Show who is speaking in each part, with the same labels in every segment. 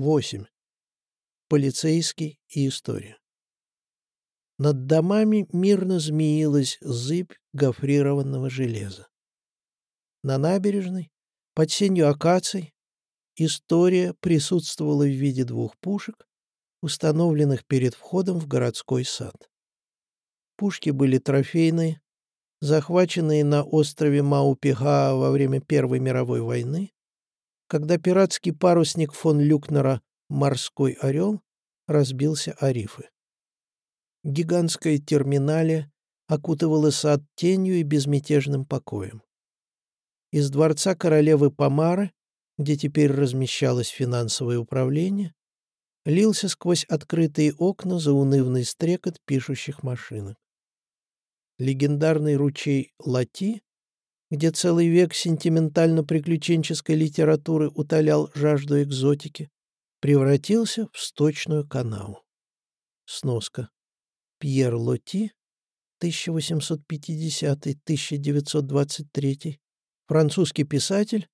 Speaker 1: 8. Полицейский и история. Над домами мирно змеилась зыбь гофрированного железа. На набережной, под сенью акаций, история присутствовала в виде двух пушек, установленных перед входом в городской сад. Пушки были трофейные, захваченные на острове Маупиха во время Первой мировой войны, когда пиратский парусник фон Люкнера «Морской орел» разбился о рифы. Гигантское терминале окутывало сад тенью и безмятежным покоем. Из дворца королевы Помары, где теперь размещалось финансовое управление, лился сквозь открытые окна заунывный стрекот пишущих машинок. Легендарный ручей Лати где целый век сентиментально-приключенческой литературы утолял жажду экзотики, превратился в сточную канаву. Сноска. Пьер Лоти, 1850-1923, французский писатель,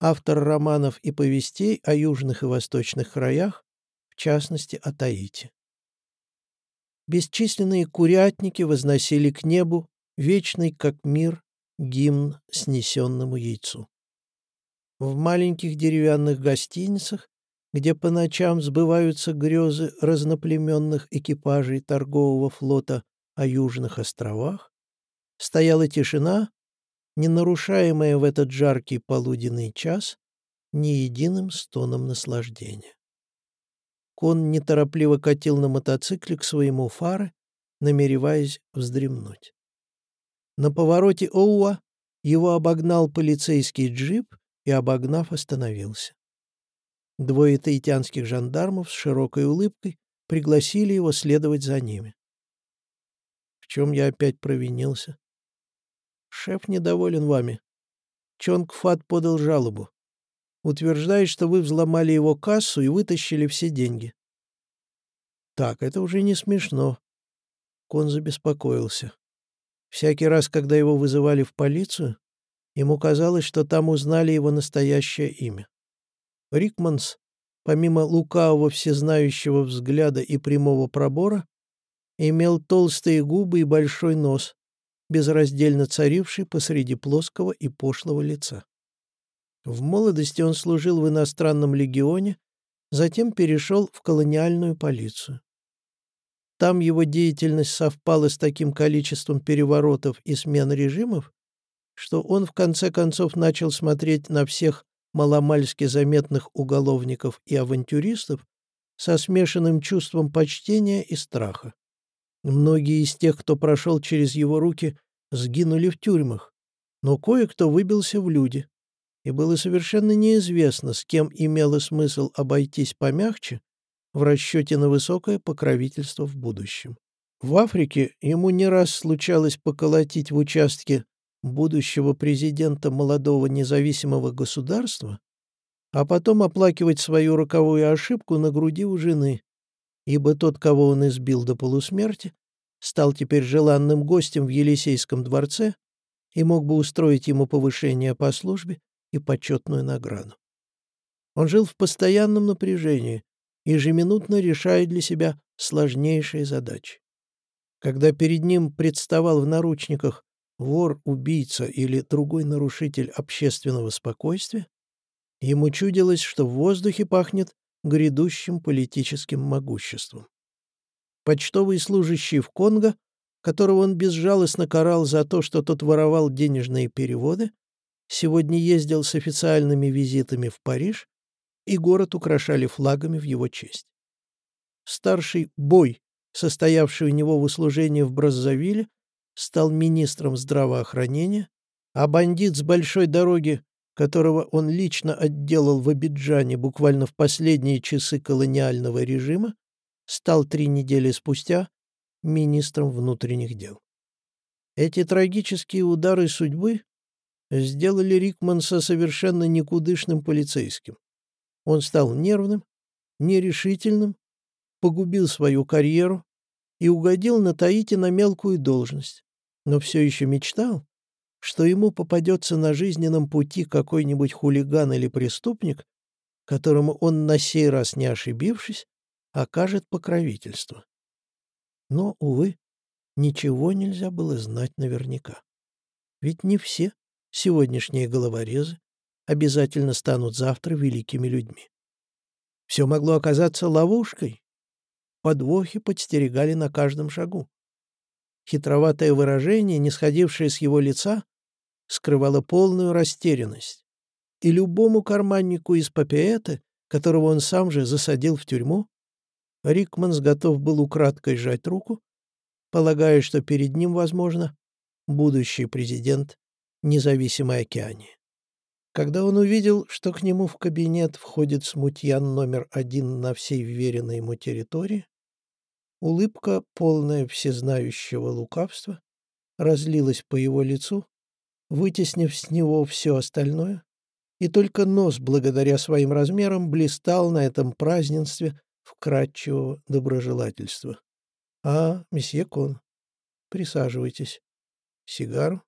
Speaker 1: автор романов и повестей о южных и восточных краях, в частности о Таити. Бесчисленные курятники возносили к небу вечный как мир гимн снесенному яйцу. В маленьких деревянных гостиницах, где по ночам сбываются грезы разноплеменных экипажей торгового флота о южных островах, стояла тишина, не нарушаемая в этот жаркий полуденный час ни единым стоном наслаждения. Кон неторопливо катил на мотоцикле к своему фары, намереваясь вздремнуть. На повороте Оуа его обогнал полицейский джип и, обогнав, остановился. Двое таитянских жандармов с широкой улыбкой пригласили его следовать за ними. В чем я опять провинился? Шеф недоволен вами. Чонг Фат подал жалобу. Утверждает, что вы взломали его кассу и вытащили все деньги. Так, это уже не смешно. Кон забеспокоился. Всякий раз, когда его вызывали в полицию, ему казалось, что там узнали его настоящее имя. Рикманс, помимо лукавого всезнающего взгляда и прямого пробора, имел толстые губы и большой нос, безраздельно царивший посреди плоского и пошлого лица. В молодости он служил в иностранном легионе, затем перешел в колониальную полицию. Там его деятельность совпала с таким количеством переворотов и смен режимов, что он в конце концов начал смотреть на всех маломальски заметных уголовников и авантюристов со смешанным чувством почтения и страха. Многие из тех, кто прошел через его руки, сгинули в тюрьмах, но кое-кто выбился в люди, и было совершенно неизвестно, с кем имело смысл обойтись помягче, в расчете на высокое покровительство в будущем. В Африке ему не раз случалось поколотить в участке будущего президента молодого независимого государства, а потом оплакивать свою роковую ошибку на груди у жены, ибо тот, кого он избил до полусмерти, стал теперь желанным гостем в Елисейском дворце и мог бы устроить ему повышение по службе и почетную награду. Он жил в постоянном напряжении, ежеминутно решая для себя сложнейшие задачи. Когда перед ним представал в наручниках вор, убийца или другой нарушитель общественного спокойствия, ему чудилось, что в воздухе пахнет грядущим политическим могуществом. Почтовый служащий в Конго, которого он безжалостно карал за то, что тот воровал денежные переводы, сегодня ездил с официальными визитами в Париж и город украшали флагами в его честь. Старший Бой, состоявший у него в услужении в Браззавиле, стал министром здравоохранения, а бандит с большой дороги, которого он лично отделал в Абиджане буквально в последние часы колониального режима, стал три недели спустя министром внутренних дел. Эти трагические удары судьбы сделали Рикманса совершенно никудышным полицейским. Он стал нервным, нерешительным, погубил свою карьеру и угодил на Таити на мелкую должность, но все еще мечтал, что ему попадется на жизненном пути какой-нибудь хулиган или преступник, которому он на сей раз не ошибившись, окажет покровительство. Но, увы, ничего нельзя было знать наверняка. Ведь не все сегодняшние головорезы обязательно станут завтра великими людьми. Все могло оказаться ловушкой. Подвохи подстерегали на каждом шагу. Хитроватое выражение, не сходившее с его лица, скрывало полную растерянность. И любому карманнику из Папиэта, которого он сам же засадил в тюрьму, Рикманс готов был украдкой сжать руку, полагая, что перед ним, возможно, будущий президент независимой Океании. Когда он увидел, что к нему в кабинет входит смутьян номер один на всей вверенной ему территории, улыбка, полная всезнающего лукавства, разлилась по его лицу, вытеснив с него все остальное, и только нос, благодаря своим размерам, блистал на этом празднестве вкрадчивого доброжелательства. «А, месье Кон, присаживайтесь. Сигару?»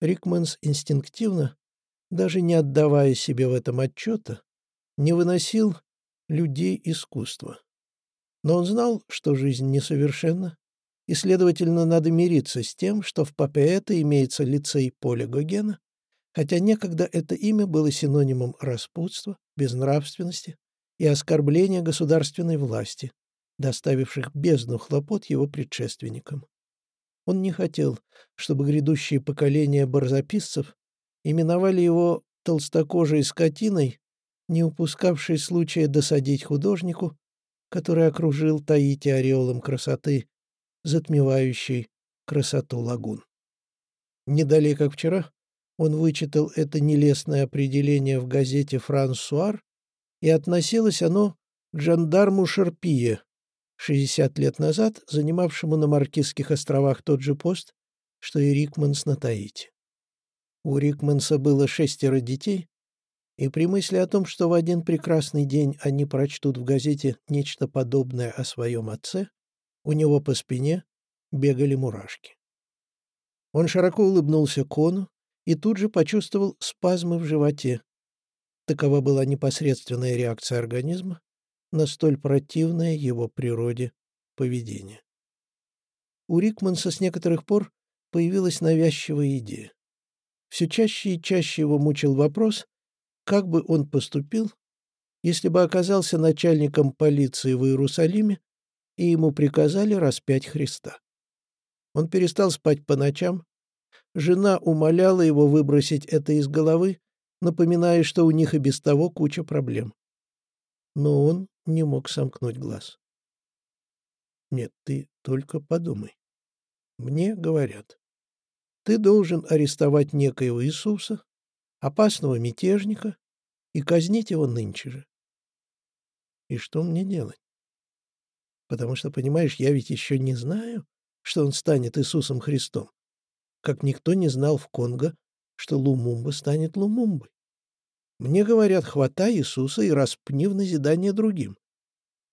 Speaker 1: Рикманс инстинктивно даже не отдавая себе в этом отчета, не выносил людей искусства. Но он знал, что жизнь несовершенна, и, следовательно, надо мириться с тем, что в Папеэте имеется лицей Поля Гогена, хотя некогда это имя было синонимом распутства, безнравственности и оскорбления государственной власти, доставивших бездну хлопот его предшественникам. Он не хотел, чтобы грядущие поколения барзаписцев именовали его толстокожей скотиной, не упускавшей случая досадить художнику, который окружил Таити ореолом красоты, затмевающей красоту лагун. Не как вчера, он вычитал это нелестное определение в газете «Франсуар», и относилось оно к жандарму Шарпие, 60 лет назад занимавшему на Маркизских островах тот же пост, что и Рикманс на Таити. У Рикманса было шестеро детей, и при мысли о том, что в один прекрасный день они прочтут в газете нечто подобное о своем отце, у него по спине бегали мурашки. Он широко улыбнулся Кону и тут же почувствовал спазмы в животе. Такова была непосредственная реакция организма на столь противное его природе поведение. У Рикманса с некоторых пор появилась навязчивая идея. Все чаще и чаще его мучил вопрос, как бы он поступил, если бы оказался начальником полиции в Иерусалиме и ему приказали распять Христа. Он перестал спать по ночам, жена умоляла его выбросить это из головы, напоминая, что у них и без того куча проблем. Но он не мог сомкнуть глаз. «Нет, ты только подумай. Мне говорят, ты должен арестовать некоего Иисуса, опасного мятежника, и казнить его нынче же. И что мне делать? Потому что, понимаешь, я ведь еще не знаю, что он станет Иисусом Христом, как никто не знал в Конго, что Лумумба станет Лумумбой. Мне говорят, хватай Иисуса и распни в назидание другим.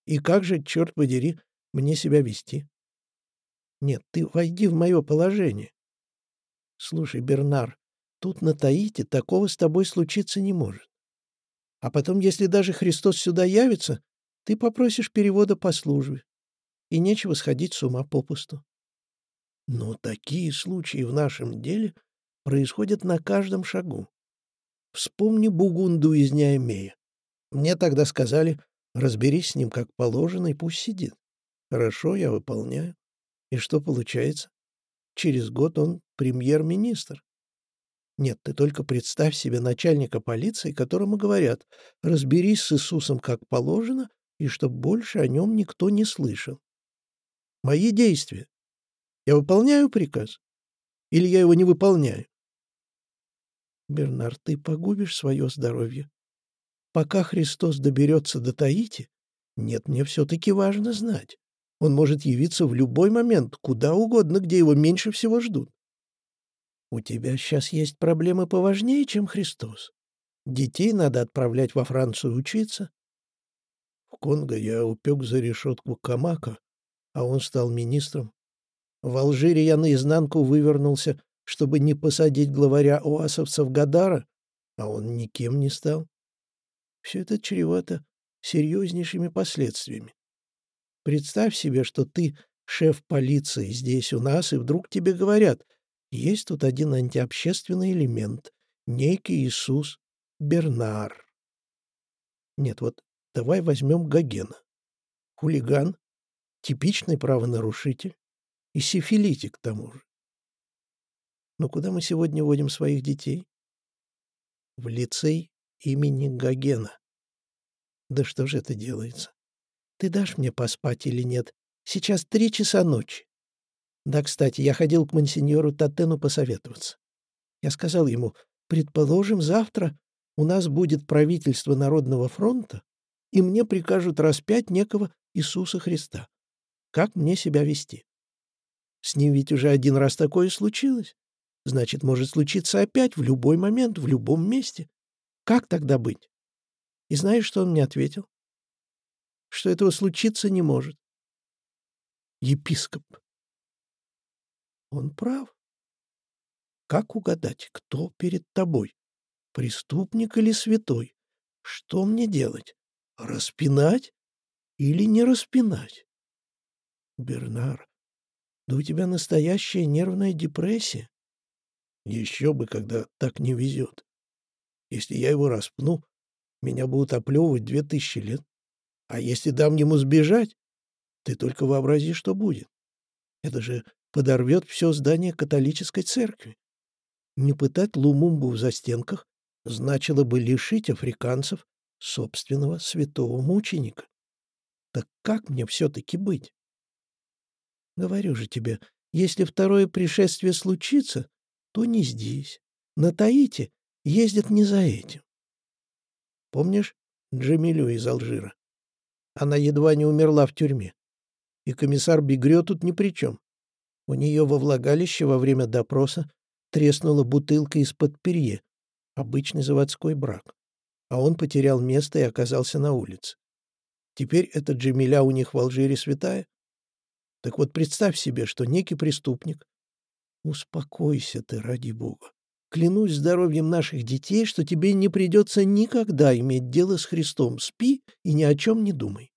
Speaker 1: И как же, черт подери, мне себя вести? Нет, ты войди в мое положение. Слушай, Бернар, тут на Таите такого с тобой случиться не может. А потом, если даже Христос сюда явится, ты попросишь перевода по службе. И нечего сходить с ума попусту. Но такие случаи в нашем деле происходят на каждом шагу. Вспомни Бугунду из Неомея. Мне тогда сказали, разберись с ним как положено и пусть сидит. Хорошо, я выполняю. И что получается? Через год он премьер-министр. Нет, ты только представь себе начальника полиции, которому говорят, разберись с Иисусом как положено, и чтоб больше о нем никто не слышал. Мои действия. Я выполняю приказ? Или я его не выполняю? Бернард, ты погубишь свое здоровье. Пока Христос доберется до Таити, нет, мне все-таки важно знать. Он может явиться в любой момент, куда угодно, где его меньше всего ждут. У тебя сейчас есть проблемы поважнее, чем Христос. Детей надо отправлять во Францию учиться. В Конго я упек за решетку Камака, а он стал министром. В Алжире я наизнанку вывернулся, чтобы не посадить главаря оасовцев Гадара, а он никем не стал. Все это чревато серьезнейшими последствиями. Представь себе, что ты шеф полиции здесь у нас, и вдруг тебе говорят, есть тут один антиобщественный элемент, некий Иисус Бернар. Нет, вот давай возьмем Гогена. Хулиган, типичный правонарушитель и сифилитик к тому же. Но куда мы сегодня водим своих детей? В лицей имени Гогена. Да что же это делается? Ты дашь мне поспать или нет? Сейчас три часа ночи. Да, кстати, я ходил к мансиньору Татену посоветоваться. Я сказал ему, предположим, завтра у нас будет правительство Народного фронта, и мне прикажут распять некого Иисуса Христа. Как мне себя вести? С ним ведь уже один раз такое случилось. Значит, может случиться опять в любой момент, в любом месте. Как тогда быть? И знаешь, что он мне ответил? Что этого случиться не может. Епископ. Он прав. Как угадать, кто перед тобой? Преступник или святой? Что мне делать? Распинать или не распинать? Бернар, да у тебя настоящая нервная депрессия. Еще бы, когда так не везет. Если я его распну, меня будут оплевывать две тысячи лет. А если дам ему сбежать, ты только вообрази, что будет. Это же подорвет все здание католической церкви. Не пытать Лумумбу в застенках значило бы лишить африканцев собственного святого мученика. Так как мне все-таки быть? Говорю же тебе, если второе пришествие случится, то не здесь. На Таити ездят не за этим. Помнишь Джамилю из Алжира? Она едва не умерла в тюрьме. И комиссар Бегрё тут ни при чем. У нее во влагалище во время допроса треснула бутылка из-под перье. Обычный заводской брак. А он потерял место и оказался на улице. Теперь эта Джемиля у них в Алжире святая. Так вот представь себе, что некий преступник... Успокойся ты, ради бога. Клянусь здоровьем наших детей, что тебе не придется никогда иметь дело с Христом. Спи и ни о чем не думай.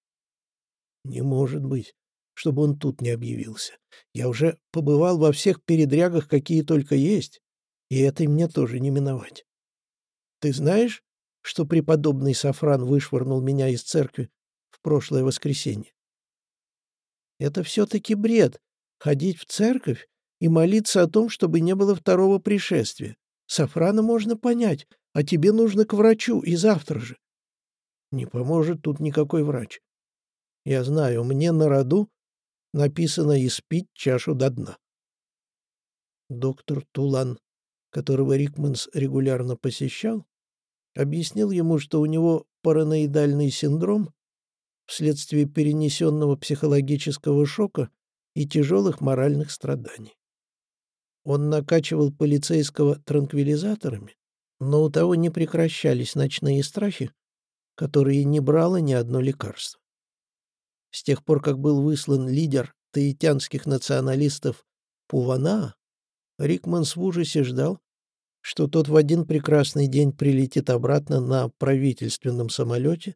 Speaker 1: Не может быть чтобы он тут не объявился. Я уже побывал во всех передрягах, какие только есть, и этой мне тоже не миновать. Ты знаешь, что преподобный Сафран вышвырнул меня из церкви в прошлое воскресенье? Это все-таки бред — ходить в церковь и молиться о том, чтобы не было второго пришествия. Сафрана можно понять, а тебе нужно к врачу и завтра же. Не поможет тут никакой врач. Я знаю, мне на роду написано «испить чашу до дна». Доктор Тулан, которого Рикманс регулярно посещал, объяснил ему, что у него параноидальный синдром вследствие перенесенного психологического шока и тяжелых моральных страданий. Он накачивал полицейского транквилизаторами, но у того не прекращались ночные страхи, которые не брало ни одно лекарство. С тех пор, как был выслан лидер таитянских националистов Пувана, Рикманс в ужасе ждал, что тот в один прекрасный день прилетит обратно на правительственном самолете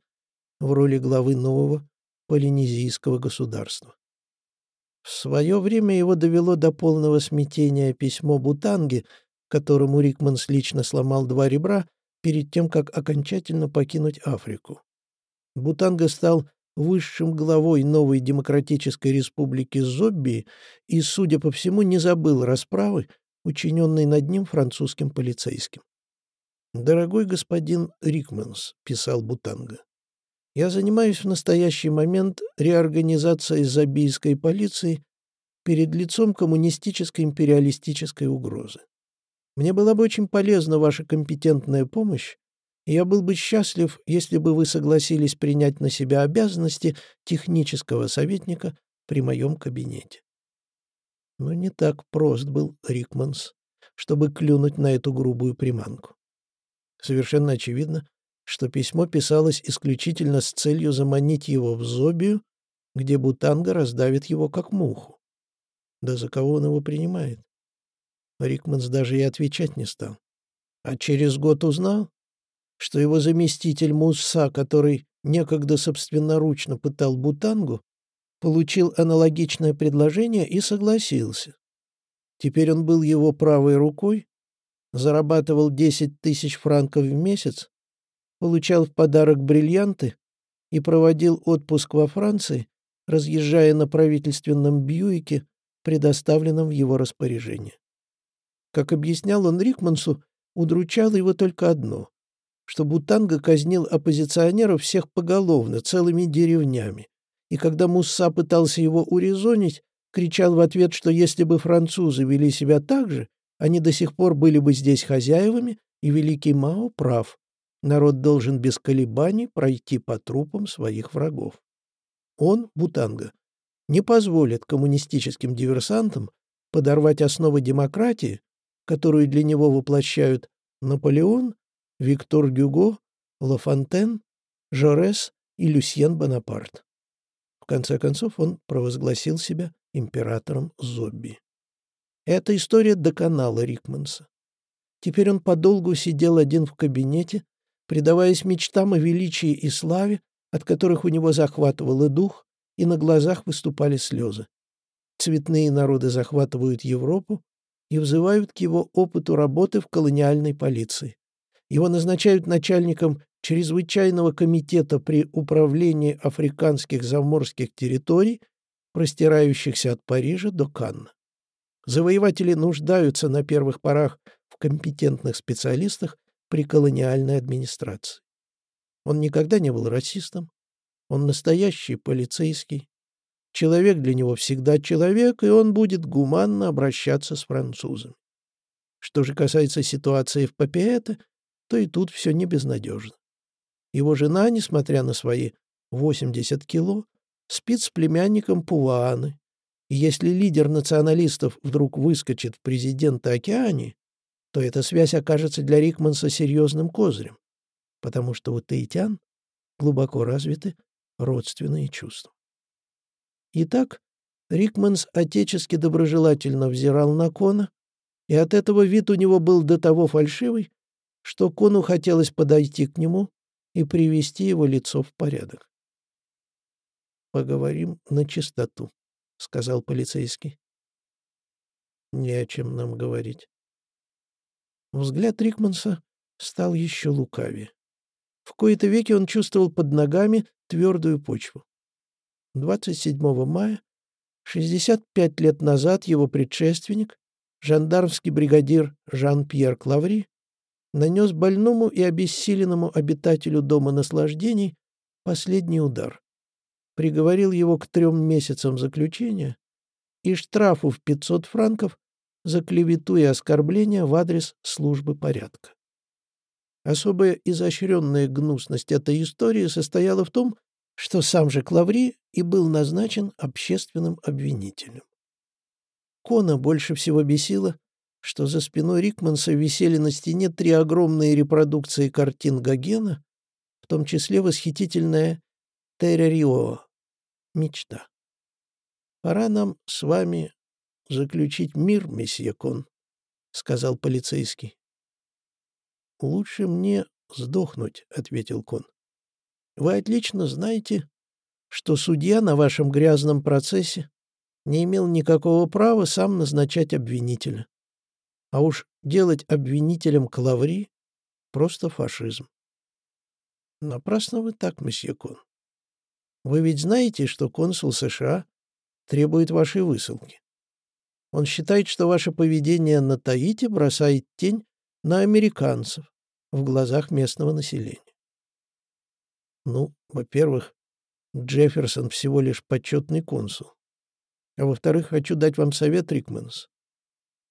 Speaker 1: в роли главы нового полинезийского государства. В свое время его довело до полного смятения письмо Бутанги, которому Рикманс лично сломал два ребра перед тем, как окончательно покинуть Африку. Бутанга стал высшим главой новой демократической республики Зобби и, судя по всему, не забыл расправы, учиненной над ним французским полицейским. «Дорогой господин Рикманс», — писал Бутанга, — «я занимаюсь в настоящий момент реорганизацией забийской полиции перед лицом коммунистической империалистической угрозы. Мне была бы очень полезна ваша компетентная помощь я был бы счастлив, если бы вы согласились принять на себя обязанности технического советника при моем кабинете. Но не так прост был Рикманс, чтобы клюнуть на эту грубую приманку. Совершенно очевидно, что письмо писалось исключительно с целью заманить его в Зобию, где Бутанга раздавит его как муху. Да за кого он его принимает? Рикманс даже и отвечать не стал. А через год узнал, что его заместитель Мусса, который некогда собственноручно пытал Бутангу, получил аналогичное предложение и согласился. Теперь он был его правой рукой, зарабатывал 10 тысяч франков в месяц, получал в подарок бриллианты и проводил отпуск во Франции, разъезжая на правительственном Бьюике, предоставленном в его распоряжение. Как объяснял он Рикмансу, удручало его только одно — что Бутанга казнил оппозиционеров всех поголовно, целыми деревнями. И когда Мусса пытался его урезонить, кричал в ответ, что если бы французы вели себя так же, они до сих пор были бы здесь хозяевами, и великий Мао прав. Народ должен без колебаний пройти по трупам своих врагов. Он, Бутанга, не позволит коммунистическим диверсантам подорвать основы демократии, которую для него воплощают Наполеон, Виктор Гюго, Ла Фонтен, Жорес и Люсьен Бонапарт. В конце концов он провозгласил себя императором Зобби. Эта история доконала Рикманса. Теперь он подолгу сидел один в кабинете, предаваясь мечтам о величии и славе, от которых у него захватывало дух, и на глазах выступали слезы. Цветные народы захватывают Европу и взывают к его опыту работы в колониальной полиции. Его назначают начальником чрезвычайного комитета при управлении африканских заморских территорий, простирающихся от Парижа до Канна. Завоеватели нуждаются на первых порах в компетентных специалистах при колониальной администрации. Он никогда не был расистом, он настоящий полицейский. Человек для него всегда человек, и он будет гуманно обращаться с французами. Что же касается ситуации в Папиэте, то и тут все не безнадежно. Его жена, несмотря на свои 80 кило, спит с племянником Пуаны, и если лидер националистов вдруг выскочит в президента Океании, то эта связь окажется для Рикманса серьезным козырем, потому что у таитян глубоко развиты родственные чувства. Итак, Рикманс отечески доброжелательно взирал на Кона, и от этого вид у него был до того фальшивый, что Кону хотелось подойти к нему и привести его лицо в порядок. «Поговорим на чистоту», — сказал полицейский. «Не о чем нам говорить». Взгляд Рикманса стал еще лукавее. В кои-то веки он чувствовал под ногами твердую почву. 27 мая, 65 лет назад, его предшественник, жандармский бригадир Жан-Пьер Клаври, нанес больному и обессиленному обитателю Дома наслаждений последний удар. Приговорил его к трем месяцам заключения и штрафу в 500 франков за клевету и оскорбление в адрес службы порядка. Особая изощренная гнусность этой истории состояла в том, что сам же Клаври и был назначен общественным обвинителем. Кона больше всего бесило, что за спиной Рикманса висели на стене три огромные репродукции картин Гогена, в том числе восхитительная «Террарио» — «Мечта». «Пора нам с вами заключить мир, месье Кон», — сказал полицейский. «Лучше мне сдохнуть», — ответил Кон. «Вы отлично знаете, что судья на вашем грязном процессе не имел никакого права сам назначать обвинителя. А уж делать обвинителем Клаври — просто фашизм. Напрасно вы так, месье Кон. Вы ведь знаете, что консул США требует вашей высылки. Он считает, что ваше поведение на Таити бросает тень на американцев в глазах местного населения. Ну, во-первых, Джефферсон всего лишь почетный консул. А во-вторых, хочу дать вам совет, Рикманс.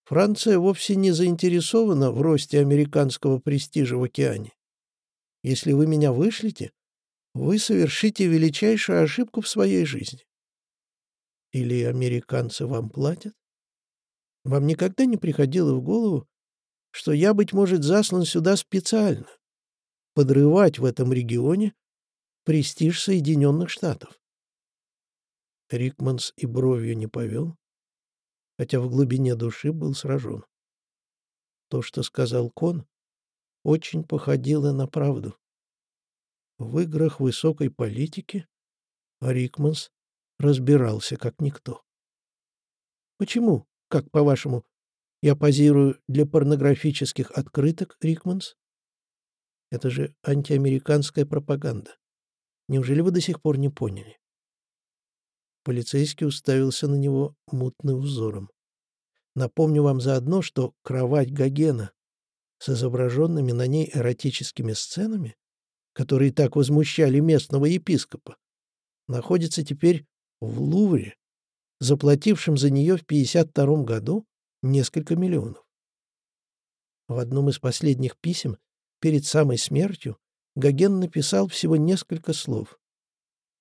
Speaker 1: Франция вовсе не заинтересована в росте американского престижа в океане. Если вы меня вышлете, вы совершите величайшую ошибку в своей жизни. Или американцы вам платят? Вам никогда не приходило в голову, что я, быть может, заслан сюда специально, подрывать в этом регионе престиж Соединенных Штатов. Рикманс и бровью не повел, хотя в глубине души был сражен. То, что сказал Кон, очень походило на правду. В играх высокой политики Рикманс разбирался как никто. Почему, как по-вашему, я позирую для порнографических открыток, Рикманс? Это же антиамериканская пропаганда. Неужели вы до сих пор не поняли? Полицейский уставился на него мутным взором. Напомню вам заодно, что кровать Гогена с изображенными на ней эротическими сценами, которые так возмущали местного епископа, находится теперь в Лувре, заплатившем за нее в 1952 году несколько миллионов. В одном из последних писем, перед самой смертью, Гоген написал всего несколько слов.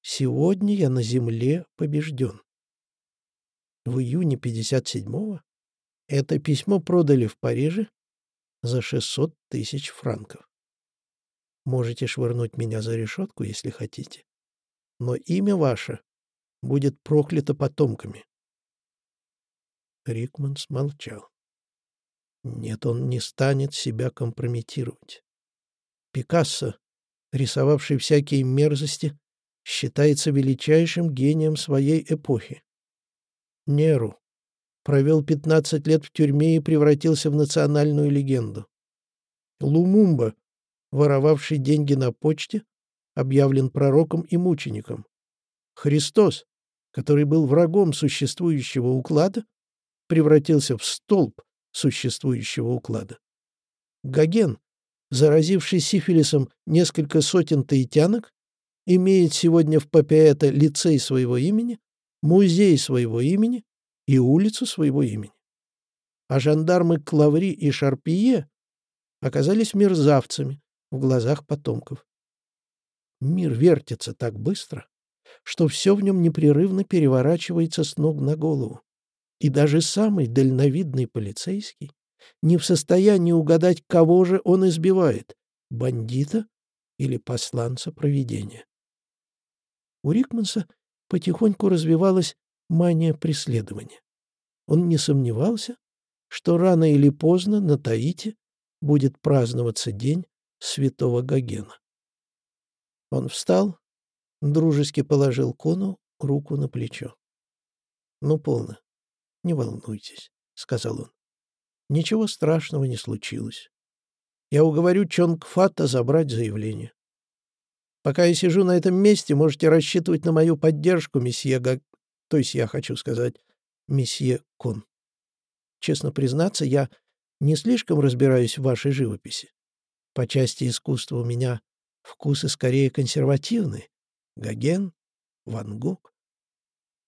Speaker 1: «Сегодня я на земле побежден». В июне 57-го это письмо продали в Париже за 600 тысяч франков. Можете швырнуть меня за решетку, если хотите. Но имя ваше будет проклято потомками. Рикман смолчал. Нет, он не станет себя компрометировать. Пикассо, рисовавший всякие мерзости, считается величайшим гением своей эпохи. Неру, провел 15 лет в тюрьме и превратился в национальную легенду. Лумумба, воровавший деньги на почте, объявлен пророком и мучеником. Христос, который был врагом существующего уклада, превратился в столб существующего уклада. Гоген, заразивший сифилисом несколько сотен таитянок, имеет сегодня в Папиэто лицей своего имени, музей своего имени и улицу своего имени. А жандармы Клаври и Шарпие оказались мерзавцами в глазах потомков. Мир вертится так быстро, что все в нем непрерывно переворачивается с ног на голову. И даже самый дальновидный полицейский не в состоянии угадать, кого же он избивает — бандита или посланца провидения. У Рикманса потихоньку развивалась мания преследования. Он не сомневался, что рано или поздно на Таите будет праздноваться день святого Гогена. Он встал, дружески положил Кону руку на плечо. «Ну, полно. Не волнуйтесь», — сказал он. «Ничего страшного не случилось. Я уговорю Чонг Фата забрать заявление. Пока я сижу на этом месте, можете рассчитывать на мою поддержку, месье Гаг то есть я хочу сказать месье Кон. Честно признаться, я не слишком разбираюсь в вашей живописи. По части искусства у меня вкусы скорее консервативны. Гоген, Ван Гог.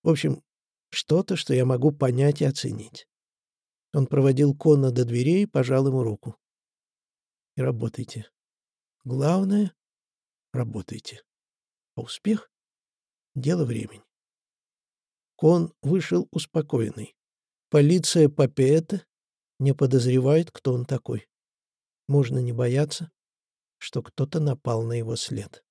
Speaker 1: В общем, что-то, что я могу понять и оценить. Он проводил Кона до дверей и пожал ему руку. И работайте. Главное — работайте. А успех — дело времени. Кон вышел успокоенный. Полиция Папиэта не подозревает, кто он такой. Можно не бояться, что кто-то напал на его след.